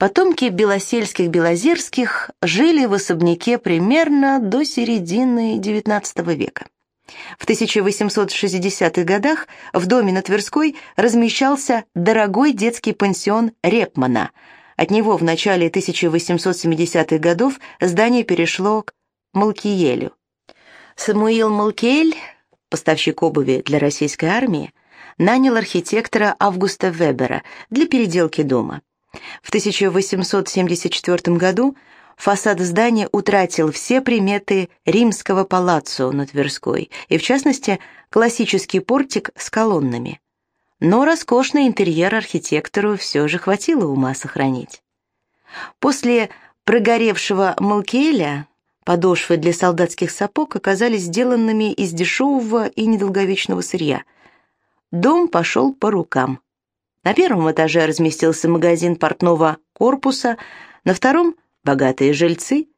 Потомки Белосельских-Белозерских жили в особняке примерно до середины XIX века. В 1860-х годах в доме на Тверской размещался дорогой детский пансион Репмана. От него в начале 1870-х годов здание перешло к Малкиелю. Самуил Малкиель, поставщик обуви для российской армии, нанял архитектора Августа Вебера для переделки дома. В 1874 году фасад здания утратил все приметы римского палаццо на Тверской, и в частности классический портик с колоннами. Но роскошный интерьер архитектору все же хватило ума сохранить. После прогоревшего Малкеля подошвы для солдатских сапог оказались сделанными из дешевого и недолговечного сырья. Дом пошел по рукам. На первом этаже разместился магазин портного корпуса, на втором – богатые жильцы.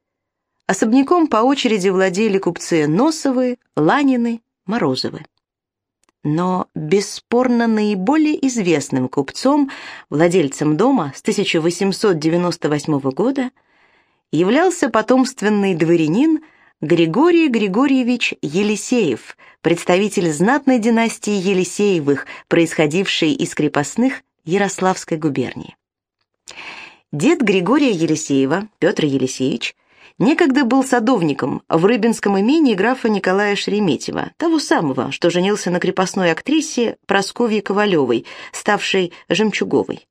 Особняком по очереди владели купцы Носовы, Ланины, Морозовы. Но бесспорно наиболее известным купцом, владельцем дома с 1898 года являлся потомственный дворянин Григорий Григорьевич Елисеев, представитель знатной династии Елисеевых, происходившей из крепостных Ярославской губернии. Дед Григория Елисеева, Петр Елисеевич, некогда был садовником в Рыбинском имении графа Николая Шереметьева, того самого, что женился на крепостной актрисе Просковье Ковалевой, ставшей Жемчуговой.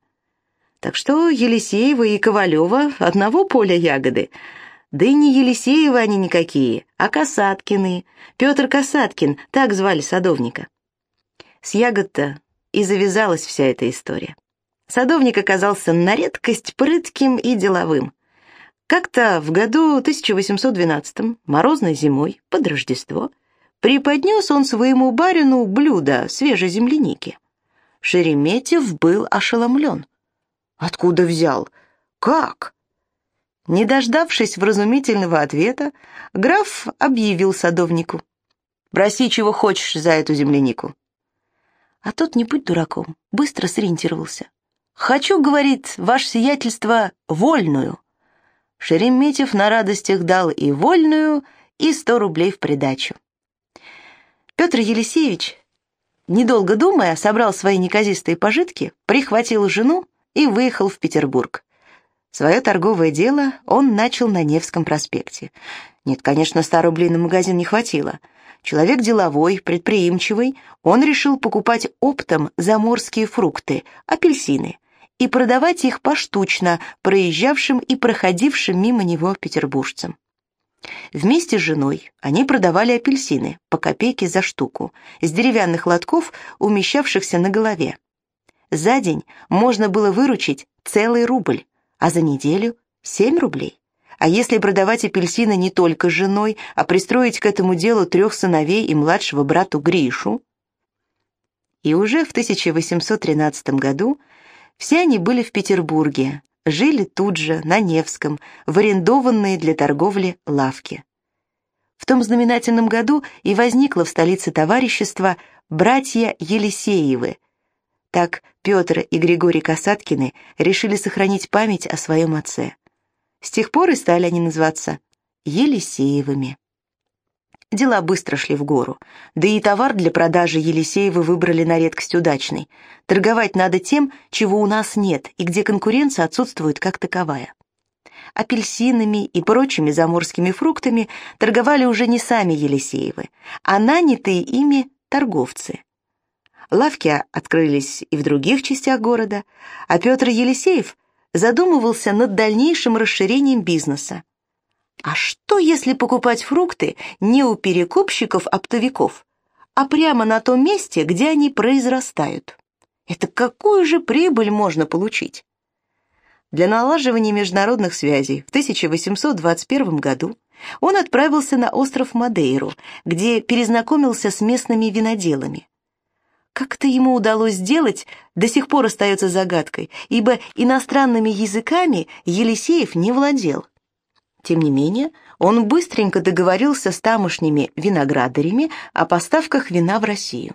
Так что Елисеева и Ковалева одного поля ягоды – да и не Елисеевы они никакие, а Касаткины. Петр Касаткин, так звали садовника. С ягод-то и завязалась вся эта история. Садовник оказался на редкость прытким и деловым. Как-то в году 1812, морозной зимой, под Рождество, преподнес он своему барину блюдо свежей земляники. Шереметьев был ошеломлен. «Откуда взял? Как?» Не дождавшись вразумительного ответа, граф объявил садовнику. «Проси, чего хочешь за эту землянику». А тот, не будь дураком, быстро сориентировался. «Хочу, — говорит, — ваше сиятельство, вольную». Шереметьев на радостях дал и вольную, и сто рублей в придачу. Петр Елисеевич, недолго думая, собрал свои неказистые пожитки, прихватил жену и выехал в Петербург. Свое торговое дело он начал на Невском проспекте. Нет, конечно, 100 рублей на магазин не хватило. Человек деловой, предприимчивый, он решил покупать оптом заморские фрукты, апельсины, и продавать их поштучно проезжавшим и проходившим мимо него петербуржцам. Вместе с женой они продавали апельсины по копейке за штуку, с деревянных лотков, умещавшихся на голове. За день можно было выручить целый рубль а за неделю 7 рублей. А если продавать апельсины не только женой, а пристроить к этому делу трех сыновей и младшего брату Гришу? И уже в 1813 году все они были в Петербурге, жили тут же, на Невском, в арендованные для торговли лавки. В том знаменательном году и возникло в столице товарищество «Братья Елисеевы», так Петр и Григорий Касаткины решили сохранить память о своем отце. С тех пор и стали они называться Елисеевыми. Дела быстро шли в гору, да и товар для продажи Елисеевы выбрали на редкость удачный. Торговать надо тем, чего у нас нет и где конкуренция отсутствует как таковая. Апельсинами и прочими заморскими фруктами торговали уже не сами Елисеевы, а нанятые ими торговцы – Лавки открылись и в других частях города, а Петр Елисеев задумывался над дальнейшим расширением бизнеса. А что, если покупать фрукты не у перекупщиков-оптовиков, а прямо на том месте, где они произрастают? Это какую же прибыль можно получить? Для налаживания международных связей в 1821 году он отправился на остров Мадейру, где перезнакомился с местными виноделами. Как это ему удалось сделать, до сих пор остается загадкой, ибо иностранными языками Елисеев не владел. Тем не менее, он быстренько договорился с тамошними виноградарями о поставках вина в Россию.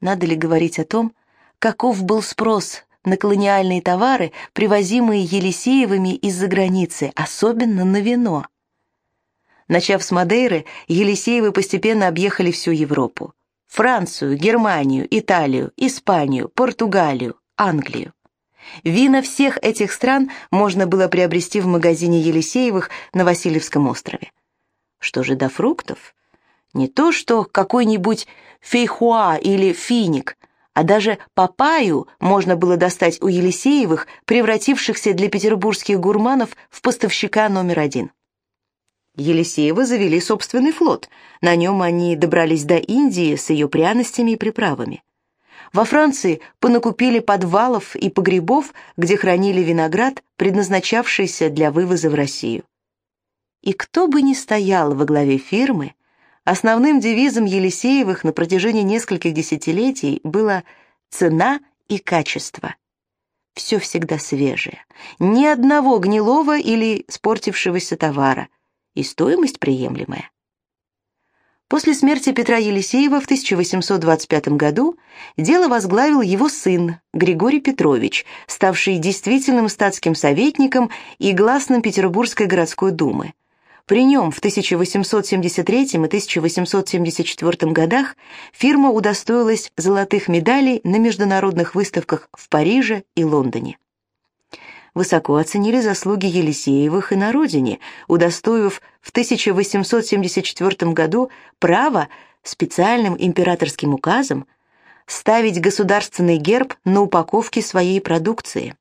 Надо ли говорить о том, каков был спрос на колониальные товары, привозимые Елисеевыми из-за границы, особенно на вино. Начав с Мадейры, Елисеевы постепенно объехали всю Европу. Францию, Германию, Италию, Испанию, Португалию, Англию. Вина всех этих стран можно было приобрести в магазине Елисеевых на Васильевском острове. Что же до фруктов? Не то, что какой-нибудь фейхуа или финик, а даже папаю можно было достать у Елисеевых, превратившихся для петербургских гурманов в поставщика номер один. Елисеевы завели собственный флот. На нем они добрались до Индии с ее пряностями и приправами. Во Франции понакупили подвалов и погребов, где хранили виноград, предназначавшийся для вывоза в Россию. И кто бы ни стоял во главе фирмы, основным девизом Елисеевых на протяжении нескольких десятилетий было «цена и качество». Все всегда свежее, ни одного гнилого или спортившегося товара, и стоимость приемлемая. После смерти Петра Елисеева в 1825 году дело возглавил его сын Григорий Петрович, ставший действительным статским советником и гласным Петербургской городской думы. При нем в 1873 и 1874 годах фирма удостоилась золотых медалей на международных выставках в Париже и Лондоне высоко оценили заслуги Елисеевых и на родине, удостоив в 1874 году права специальным императорским указом ставить государственный герб на упаковке своей продукции.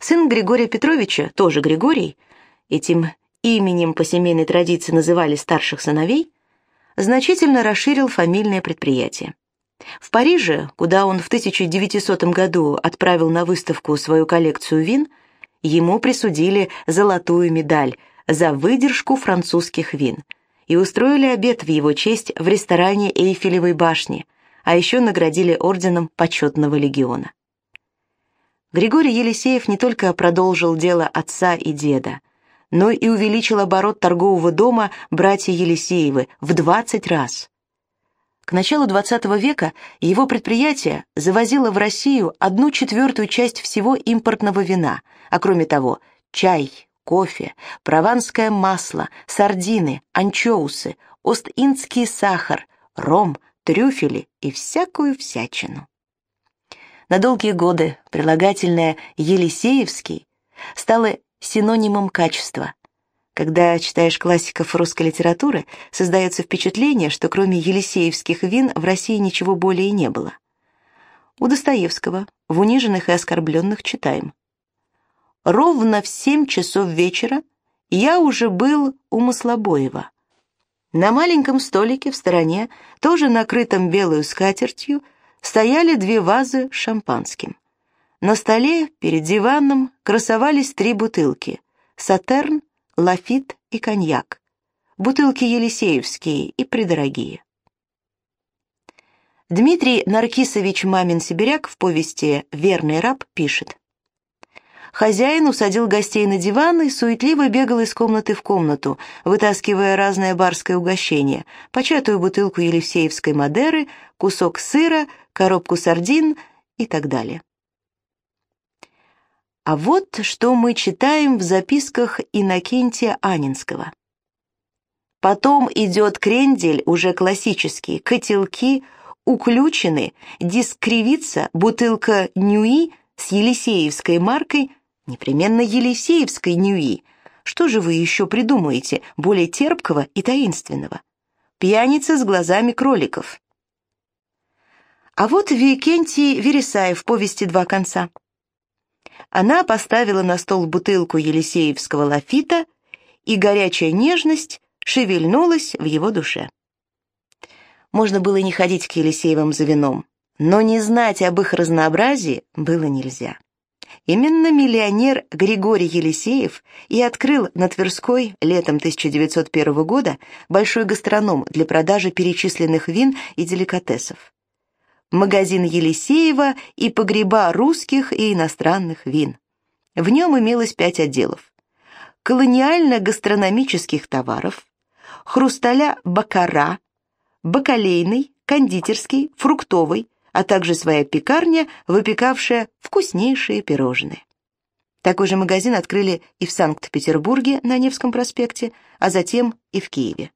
Сын Григория Петровича, тоже Григорий, этим именем по семейной традиции называли старших сыновей, значительно расширил фамильное предприятие. В Париже, куда он в 1900 году отправил на выставку свою коллекцию вин, ему присудили золотую медаль за выдержку французских вин и устроили обед в его честь в ресторане Эйфелевой башни, а еще наградили орденом почетного легиона. Григорий Елисеев не только продолжил дело отца и деда, но и увеличил оборот торгового дома братья Елисеевы в 20 раз – к началу XX века его предприятие завозило в Россию одну четвертую часть всего импортного вина, а кроме того, чай, кофе, прованское масло, сардины, анчоусы, ост-индский сахар, ром, трюфели и всякую всячину. На долгие годы прилагательное «елисеевский» стало синонимом качества, когда читаешь классиков русской литературы, создается впечатление, что кроме елисеевских вин в России ничего более не было. У Достоевского в «Униженных и оскорбленных» читаем. «Ровно в семь часов вечера я уже был у Маслобоева. На маленьком столике в стороне, тоже накрытом белую скатертью, стояли две вазы с шампанским. На столе перед диваном красовались три бутылки — «Сатерн», лафит и коньяк. Бутылки елисеевские и придорогие. Дмитрий Наркисович Мамин-Сибиряк в повести «Верный раб» пишет. Хозяин усадил гостей на диван и суетливо бегал из комнаты в комнату, вытаскивая разное барское угощение, початую бутылку елисеевской Мадеры, кусок сыра, коробку сардин и так далее. А вот что мы читаем в записках Иннокентия Анинского. Потом идет крендель, уже классический, котелки, уключены, дискривица, бутылка нюи с елисеевской маркой, непременно елисеевской нюи. Что же вы еще придумаете более терпкого и таинственного? Пьяница с глазами кроликов. А вот Викентий Вересаев в повести «Два конца». Она поставила на стол бутылку елисеевского лафита, и горячая нежность шевельнулась в его душе. Можно было не ходить к Елисеевым за вином, но не знать об их разнообразии было нельзя. Именно миллионер Григорий Елисеев и открыл на Тверской летом 1901 года большой гастроном для продажи перечисленных вин и деликатесов магазин Елисеева и погреба русских и иностранных вин. В нем имелось пять отделов. Колониально-гастрономических товаров, хрусталя бакара, бакалейный, кондитерский, фруктовый, а также своя пекарня, выпекавшая вкуснейшие пирожные. Такой же магазин открыли и в Санкт-Петербурге на Невском проспекте, а затем и в Киеве.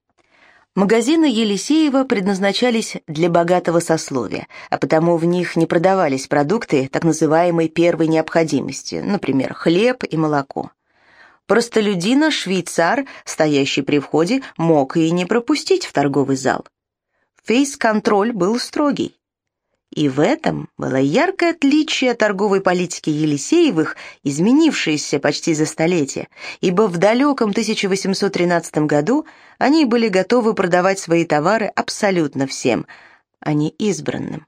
Магазины Елисеева предназначались для богатого сословия, а потому в них не продавались продукты так называемой первой необходимости, например, хлеб и молоко. Простолюдина, швейцар, стоящий при входе, мог и не пропустить в торговый зал. Фейс-контроль был строгий. И в этом было яркое отличие торговой политики Елисеевых, изменившейся почти за столетие, ибо в далеком 1813 году они были готовы продавать свои товары абсолютно всем, а не избранным.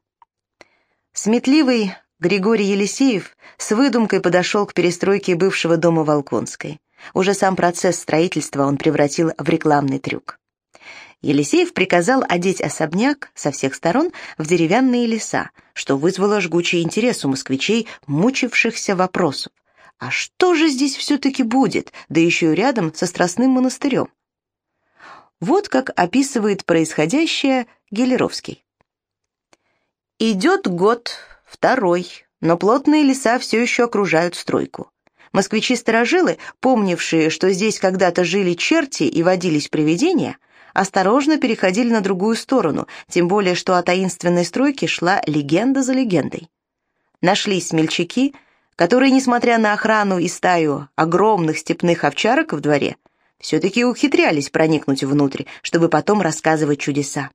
Сметливый Григорий Елисеев с выдумкой подошел к перестройке бывшего дома Волконской. Уже сам процесс строительства он превратил в рекламный трюк. Елисеев приказал одеть особняк со всех сторон в деревянные леса, что вызвало жгучий интерес у москвичей, мучившихся вопросом. А что же здесь все-таки будет, да еще и рядом со Страстным монастырем? Вот как описывает происходящее Гелеровский. Идет год, второй, но плотные леса все еще окружают стройку. Москвичи-старожилы, помнившие, что здесь когда-то жили черти и водились привидения, осторожно переходили на другую сторону, тем более что о таинственной стройке шла легенда за легендой. Нашлись смельчаки, которые, несмотря на охрану и стаю огромных степных овчарок в дворе, все-таки ухитрялись проникнуть внутрь, чтобы потом рассказывать чудеса.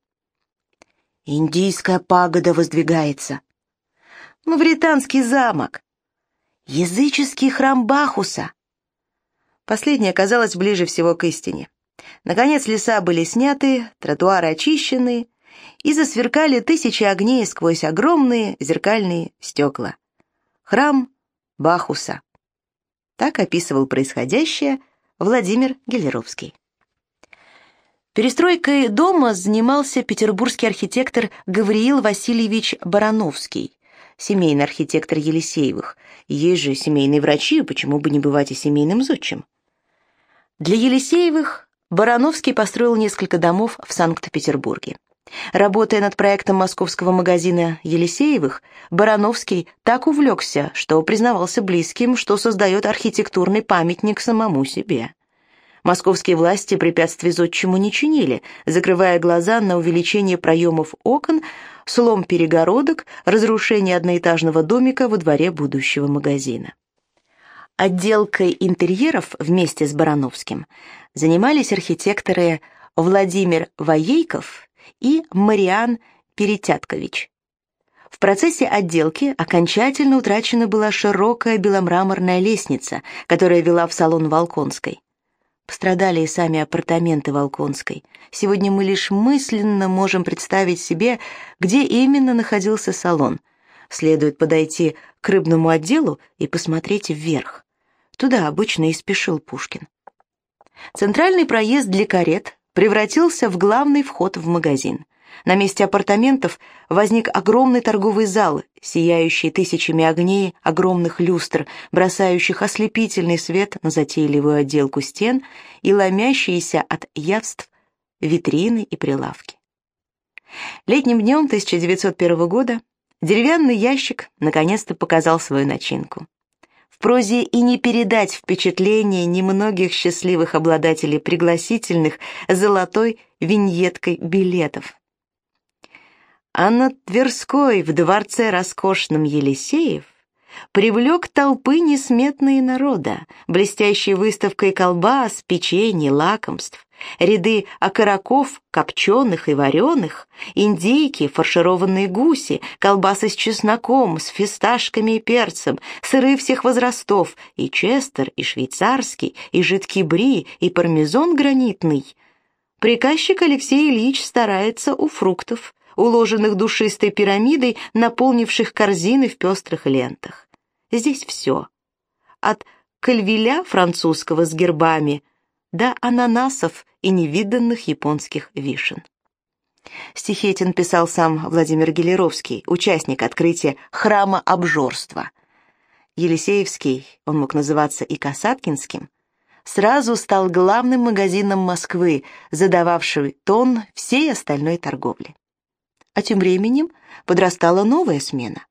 Индийская пагода воздвигается. Мавританский замок. Языческий храм Бахуса. Последнее оказалось ближе всего к истине. Наконец леса были сняты, тротуары очищены, и засверкали тысячи огней сквозь огромные зеркальные стекла. Храм Бахуса. Так описывал происходящее Владимир Гелеровский. Перестройкой дома занимался петербургский архитектор Гавриил Васильевич Барановский, семейный архитектор Елисеевых. Есть же семейные врачи, почему бы не бывать и семейным зодчим? Для Елисеевых Барановский построил несколько домов в Санкт-Петербурге. Работая над проектом московского магазина Елисеевых, Барановский так увлекся, что признавался близким, что создает архитектурный памятник самому себе. Московские власти препятствий зодчему не чинили, закрывая глаза на увеличение проемов окон, слом перегородок, разрушение одноэтажного домика во дворе будущего магазина. Отделкой интерьеров вместе с Барановским занимались архитекторы Владимир Воейков и Мариан Перетяткович. В процессе отделки окончательно утрачена была широкая беломраморная лестница, которая вела в салон Волконской. Пострадали и сами апартаменты Волконской. Сегодня мы лишь мысленно можем представить себе, где именно находился салон. Следует подойти к рыбному отделу и посмотреть вверх. Туда обычно и спешил Пушкин. Центральный проезд для карет превратился в главный вход в магазин. На месте апартаментов возник огромный торговый зал, сияющий тысячами огней огромных люстр, бросающих ослепительный свет на затейливую отделку стен и ломящиеся от явств витрины и прилавки. Летним днем 1901 года деревянный ящик наконец-то показал свою начинку. Прозе и не передать впечатление немногих счастливых обладателей пригласительных золотой виньеткой билетов. А на Тверской в дворце роскошном Елисеев привлек толпы несметные народа, блестящей выставкой колбас, печенье, лакомств, ряды окороков, копченых и вареных, индейки, фаршированные гуси, колбасы с чесноком, с фисташками и перцем, сыры всех возрастов, и честер, и швейцарский, и жидкий бри, и пармезон гранитный. Приказчик Алексей Ильич старается у фруктов, уложенных душистой пирамидой, наполнивших корзины в пестрых лентах. Здесь все. От кальвиля французского с гербами до ананасов и невиданных японских вишен. Стихи этим писал сам Владимир Гелеровский, участник открытия храма обжорства. Елисеевский, он мог называться и Касаткинским, сразу стал главным магазином Москвы, задававшим тон всей остальной торговли. А тем временем подрастала новая смена.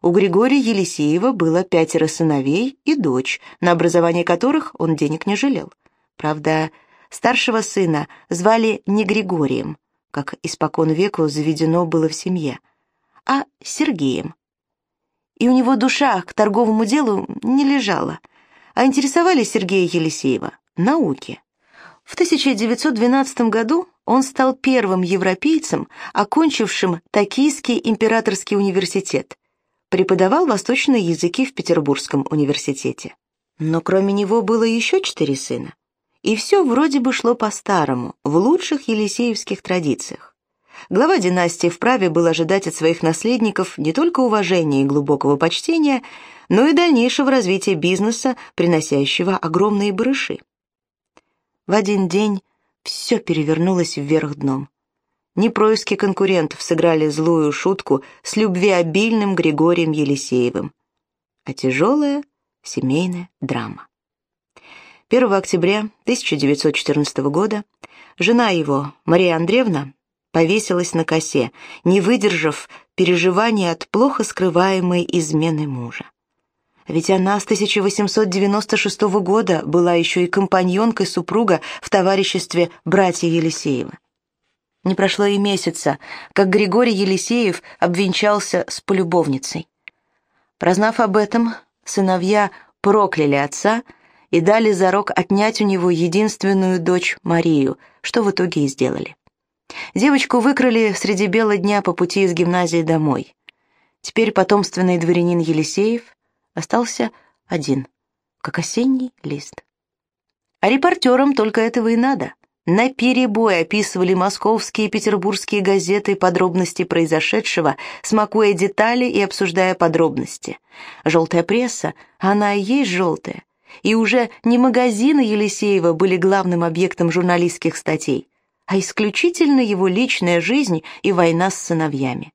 У Григория Елисеева было пятеро сыновей и дочь, на образование которых он денег не жалел. Правда, старшего сына звали не Григорием, как испокон веку заведено было в семье, а Сергеем. И у него душа к торговому делу не лежала, а интересовали Сергея Елисеева науки. В 1912 году он стал первым европейцем, окончившим Токийский императорский университет, преподавал восточные языки в Петербургском университете. Но кроме него было еще четыре сына. И все вроде бы шло по-старому, в лучших елисеевских традициях. Глава династии вправе был ожидать от своих наследников не только уважения и глубокого почтения, но и дальнейшего развития бизнеса, приносящего огромные барыши. В один день все перевернулось вверх дном. Непроиски конкурентов сыграли злую шутку с любвеобильным Григорием Елисеевым. А тяжелая семейная драма. 1 октября 1914 года жена его, Мария Андреевна, повесилась на косе, не выдержав переживания от плохо скрываемой измены мужа. Ведь она с 1896 года была еще и компаньонкой супруга в товариществе братья Елисеева. Не прошло и месяца, как Григорий Елисеев обвенчался с полюбовницей. Прознав об этом, сыновья прокляли отца и дали зарок отнять у него единственную дочь Марию, что в итоге и сделали. Девочку выкрали среди бела дня по пути из гимназии домой. Теперь потомственный дворянин Елисеев остался один, как осенний лист. А репортерам только этого и надо. На перебой описывали московские и петербургские газеты подробности произошедшего, смакуя детали и обсуждая подробности. Желтая пресса, она и есть желтая. И уже не магазины Елисеева были главным объектом журналистских статей, а исключительно его личная жизнь и война с сыновьями.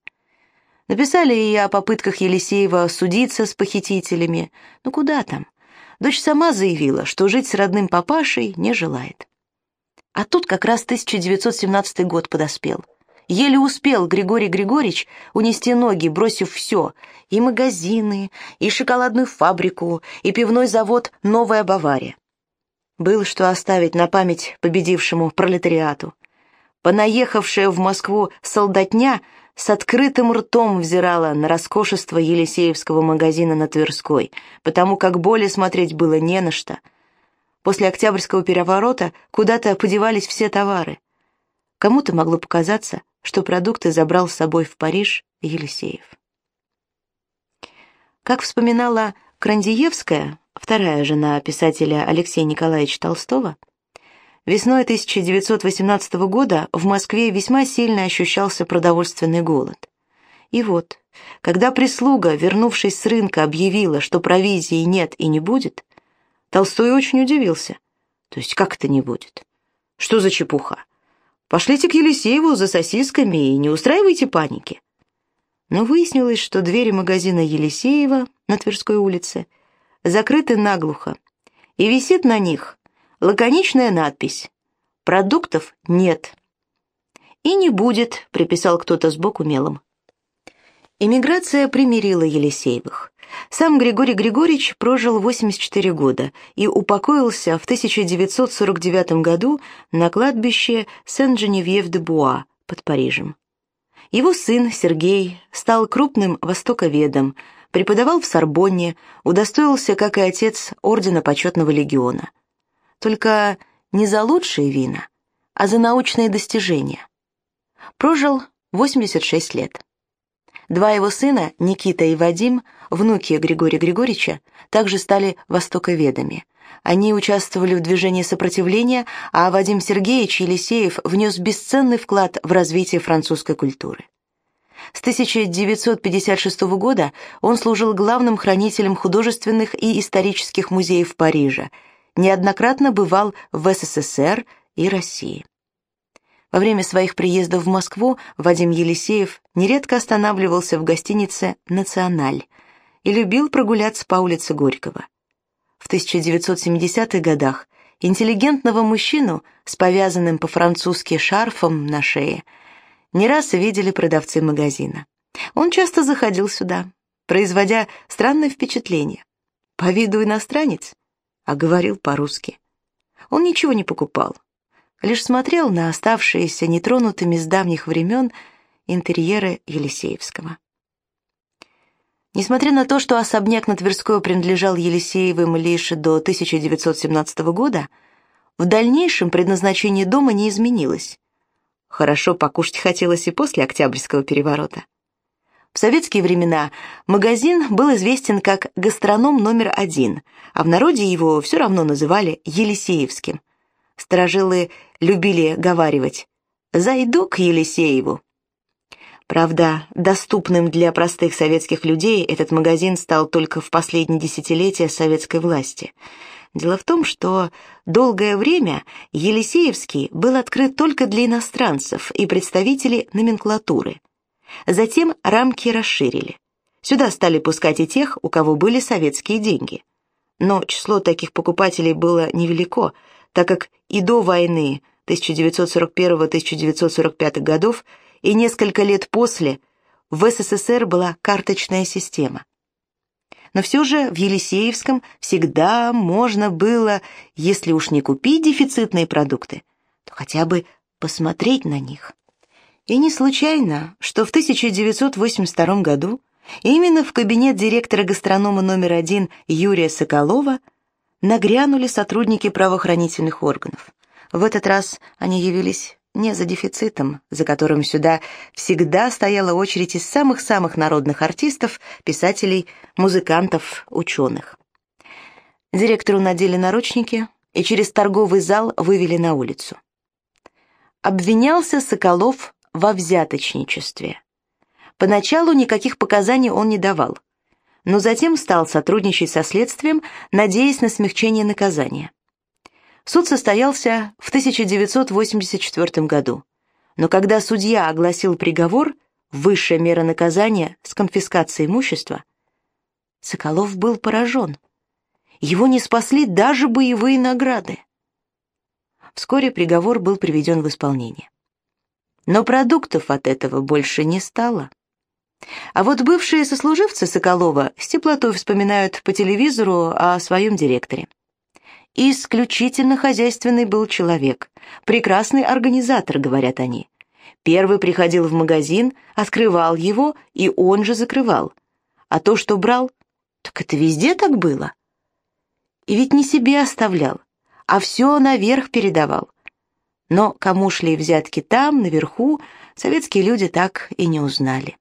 Написали и о попытках Елисеева судиться с похитителями. Ну куда там? Дочь сама заявила, что жить с родным папашей не желает. А тут как раз 1917 год подоспел. Еле успел Григорий Григорьевич унести ноги, бросив все, и магазины, и шоколадную фабрику, и пивной завод «Новая Бавария». Было что оставить на память победившему пролетариату. Понаехавшая в Москву солдатня с открытым ртом взирала на роскошество Елисеевского магазина на Тверской, потому как более смотреть было не на что — После Октябрьского переворота куда-то подевались все товары. Кому-то могло показаться, что продукты забрал с собой в Париж Елисеев. Как вспоминала Крандиевская, вторая жена писателя Алексея Николаевича Толстого, весной 1918 года в Москве весьма сильно ощущался продовольственный голод. И вот, когда прислуга, вернувшись с рынка, объявила, что провизии нет и не будет, Толстой очень удивился. То есть как это не будет? Что за чепуха? Пошлите к Елисееву за сосисками и не устраивайте паники. Но выяснилось, что двери магазина Елисеева на Тверской улице закрыты наглухо, и висит на них лаконичная надпись «Продуктов нет». «И не будет», — приписал кто-то сбоку мелом. Эмиграция примирила Елисеевых. Сам Григорий Григорьевич прожил 84 года и упокоился в 1949 году на кладбище Сен-Женевьев-де-Буа под Парижем. Его сын Сергей стал крупным востоковедом, преподавал в Сорбонне, удостоился, как и отец, ордена почетного легиона. Только не за лучшие вина, а за научные достижения. Прожил 86 лет. Два его сына, Никита и Вадим, внуки Григория Григорьевича, также стали востоковедами. Они участвовали в движении сопротивления, а Вадим Сергеевич Елисеев внес бесценный вклад в развитие французской культуры. С 1956 года он служил главным хранителем художественных и исторических музеев Парижа, неоднократно бывал в СССР и России. Во время своих приездов в Москву Вадим Елисеев нередко останавливался в гостинице «Националь» и любил прогуляться по улице Горького. В 1970-х годах интеллигентного мужчину с повязанным по-французски шарфом на шее не раз видели продавцы магазина. Он часто заходил сюда, производя странное впечатление. По виду иностранец, а говорил по-русски. Он ничего не покупал, лишь смотрел на оставшиеся нетронутыми с давних времен интерьеры Елисеевского. Несмотря на то, что особняк на Тверской принадлежал Елисеевым лишь до 1917 года, в дальнейшем предназначение дома не изменилось. Хорошо покушать хотелось и после Октябрьского переворота. В советские времена магазин был известен как гастроном номер один, а в народе его все равно называли Елисеевским. Сторожилы любили говаривать «Зайду к Елисееву». Правда, доступным для простых советских людей этот магазин стал только в последние десятилетия советской власти. Дело в том, что долгое время Елисеевский был открыт только для иностранцев и представителей номенклатуры. Затем рамки расширили. Сюда стали пускать и тех, у кого были советские деньги. Но число таких покупателей было невелико, так как и до войны 1941-1945 годов и несколько лет после в СССР была карточная система. Но все же в Елисеевском всегда можно было, если уж не купить дефицитные продукты, то хотя бы посмотреть на них. И не случайно, что в 1982 году именно в кабинет директора гастронома номер один Юрия Соколова нагрянули сотрудники правоохранительных органов. В этот раз они явились не за дефицитом, за которым сюда всегда стояла очередь из самых-самых народных артистов, писателей, музыкантов, ученых. Директору надели наручники и через торговый зал вывели на улицу. Обвинялся Соколов во взяточничестве. Поначалу никаких показаний он не давал, но затем стал сотрудничать со следствием, надеясь на смягчение наказания. Суд состоялся в 1984 году, но когда судья огласил приговор, высшая мера наказания с конфискацией имущества, Соколов был поражен. Его не спасли даже боевые награды. Вскоре приговор был приведен в исполнение. Но продуктов от этого больше не стало. А вот бывшие сослуживцы Соколова с теплотой вспоминают по телевизору о своем директоре. Исключительно хозяйственный был человек, прекрасный организатор, говорят они. Первый приходил в магазин, открывал его, и он же закрывал. А то, что брал, так это везде так было. И ведь не себе оставлял, а все наверх передавал. Но кому шли взятки там, наверху, советские люди так и не узнали.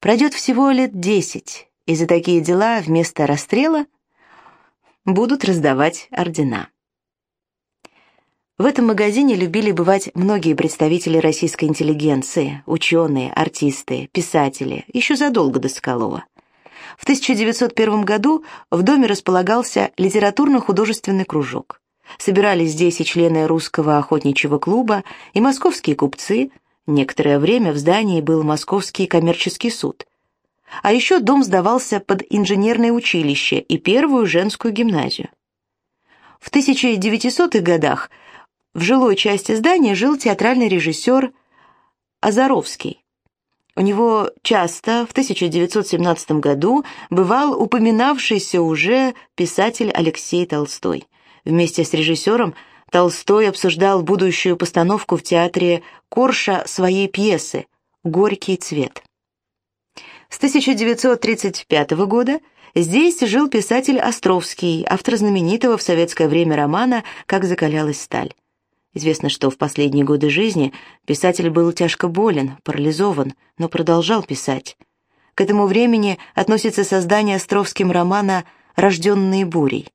Пройдет всего лет десять, и за такие дела вместо расстрела – будут раздавать ордена. В этом магазине любили бывать многие представители российской интеллигенции, ученые, артисты, писатели, еще задолго до Соколова. В 1901 году в доме располагался литературно-художественный кружок. Собирались здесь и члены русского охотничьего клуба, и московские купцы. Некоторое время в здании был Московский коммерческий суд. А еще дом сдавался под инженерное училище и первую женскую гимназию. В 1900-х годах в жилой части здания жил театральный режиссер Азаровский. У него часто в 1917 году бывал упоминавшийся уже писатель Алексей Толстой. Вместе с режиссером Толстой обсуждал будущую постановку в театре Корша своей пьесы «Горький цвет». С 1935 года здесь жил писатель Островский, автор знаменитого в советское время романа «Как закалялась сталь». Известно, что в последние годы жизни писатель был тяжко болен, парализован, но продолжал писать. К этому времени относится создание Островским романа «Рожденные бурей».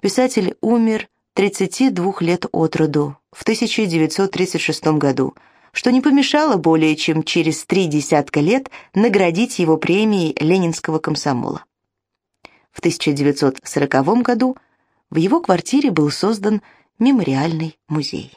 Писатель умер 32 лет от роду в 1936 году – что не помешало более чем через три десятка лет наградить его премией Ленинского комсомола. В 1940 году в его квартире был создан мемориальный музей.